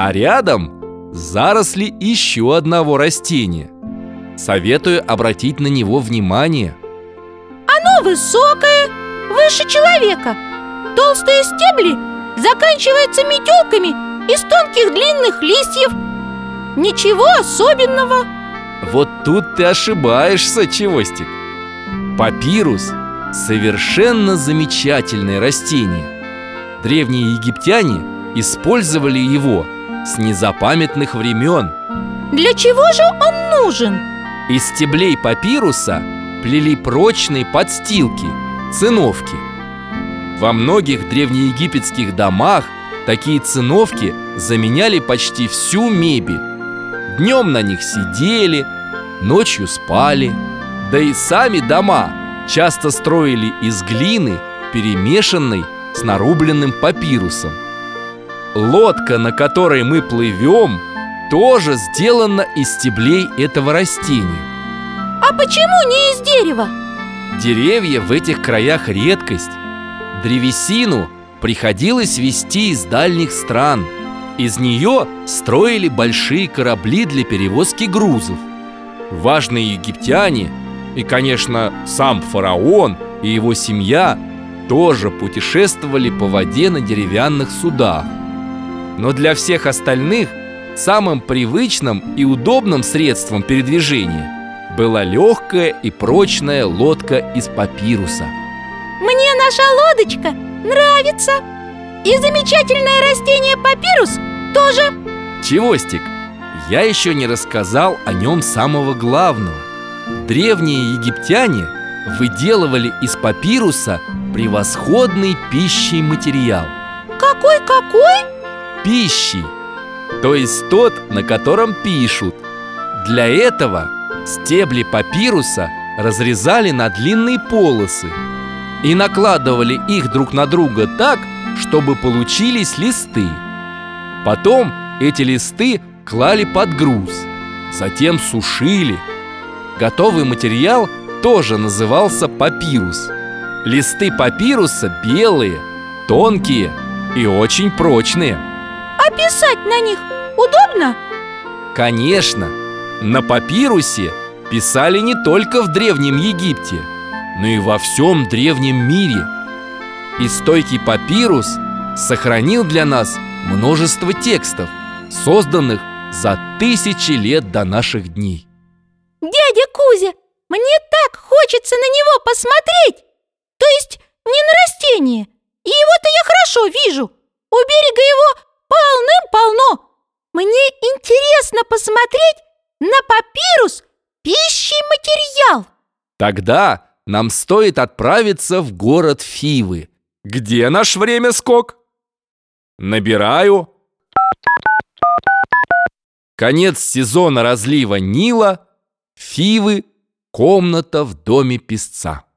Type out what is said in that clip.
А рядом заросли еще одного растения. Советую обратить на него внимание. Оно высокое, выше человека. Толстые стебли заканчиваются метелками из тонких длинных листьев. Ничего особенного. Вот тут ты ошибаешься, Чевостик. Папирус – совершенно замечательное растение. Древние египтяне использовали его с незапамятных времен. Для чего же он нужен? Из стеблей папируса плели прочные подстилки, циновки. Во многих древнеегипетских домах такие циновки заменяли почти всю мебель. Днем на них сидели, ночью спали. Да и сами дома часто строили из глины, перемешанной с нарубленным папирусом. Лодка, на которой мы плывем, тоже сделана из стеблей этого растения. А почему не из дерева? Деревья в этих краях редкость. Древесину приходилось везти из дальних стран. Из нее строили большие корабли для перевозки грузов. Важные египтяне и, конечно, сам фараон и его семья тоже путешествовали по воде на деревянных судах. Но для всех остальных самым привычным и удобным средством передвижения была легкая и прочная лодка из папируса. Мне наша лодочка нравится. И замечательное растение папирус тоже. Чевостик, я еще не рассказал о нем самого главного. Древние египтяне выделывали из папируса превосходный пищей материал. Какой-какой? Пищей, то есть тот, на котором пишут. Для этого стебли папируса разрезали на длинные полосы и накладывали их друг на друга так, чтобы получились листы. Потом эти листы клали под груз, затем сушили. Готовый материал тоже назывался папирус. Листы папируса белые, тонкие и очень прочные. А писать на них удобно? Конечно, на папирусе писали не только в Древнем Египте, но и во всем Древнем мире. И стойкий папирус сохранил для нас множество текстов, созданных за тысячи лет до наших дней. Дядя Кузя, мне так хочется на него посмотреть! То есть не на растение. И его-то я хорошо вижу. У берега его полным-полно. Мне интересно посмотреть на папирус пищий материал. Тогда нам стоит отправиться в город Фивы. Где наш время скок? Набираю. Конец сезона разлива Нила. Фивы. Комната в доме песца.